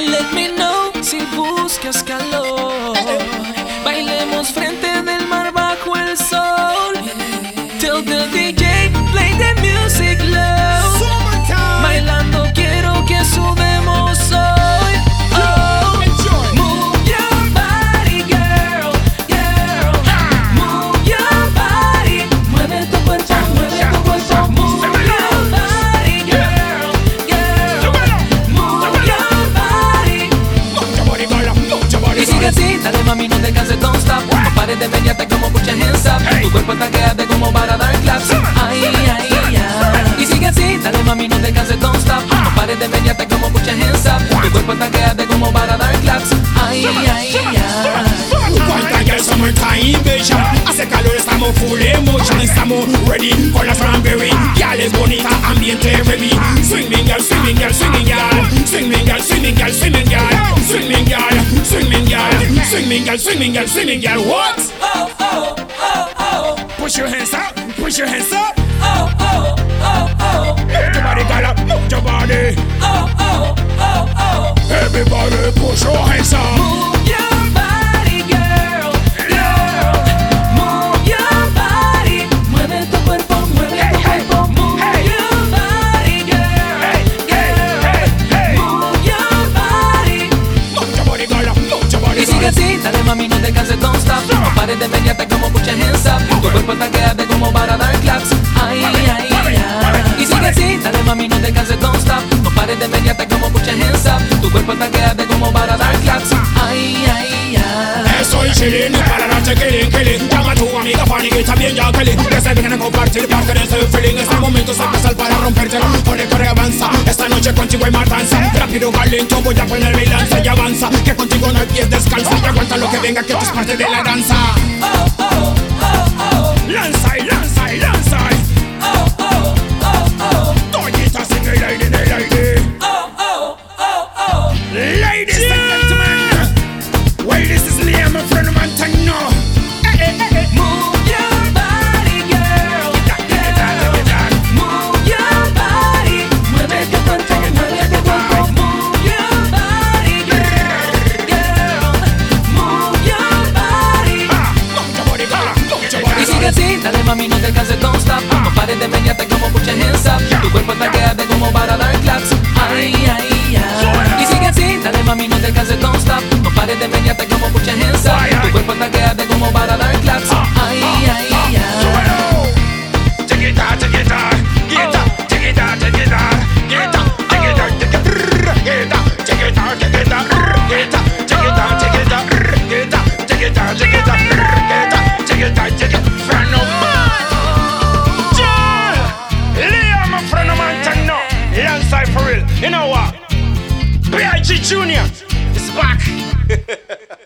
let me know si buscas calor. Pares de pelearte como pucha en hey. Tu cuerpo está tanqueate como para dar claps Ay, ay, ay Y sigue así, dale mami, no te canses, don't stop No pares de pelearte como pucha en Tu cuerpo está tanqueate como para dar claps Ay, ay, ay Cuánta girl, summer Summertime invasion Hace calor, estamos full emotion Estamos ready con las cranberry Yal es bonita, ambiente ready Swing, girl, swing, girl, swing, girl Swing, girl, swing, girl, swing, girl Swimming girl, swimming girl. Swimming girl, swimming girl, swimming girl. What? Oh, oh, oh, oh. Push your hands up, push your hands up. Oh, pares de mediarte como pucha up Tu cuerpo está quedarte como para dar claps. Ay, ay, ay Y sigue así, dale mami, no te canses, don't stop No pares de mediarte como pucha up Tu cuerpo está quedarte como para dar claps. Ay, ay, ay. Estoy chilling para darte killing, killing Llama a tu amiga Fanny que también ya Kelly. Que se vengan a compartir parte de ese feeling Este momento es especial para romperte Pone corre avanza. Esta noche contigo hay matanza. Rápido lento voy a poner mi lanza y avanza. Que contigo no hay pies descalza Y aguanta lo que venga que esto es parte de la danza. Oh, oh, oh, oh Lanza y lanza y lanza Oh, oh, oh, oh Doñita single lady, de lady Oh, oh, oh, oh. Ladies B.I.G. Junior is back.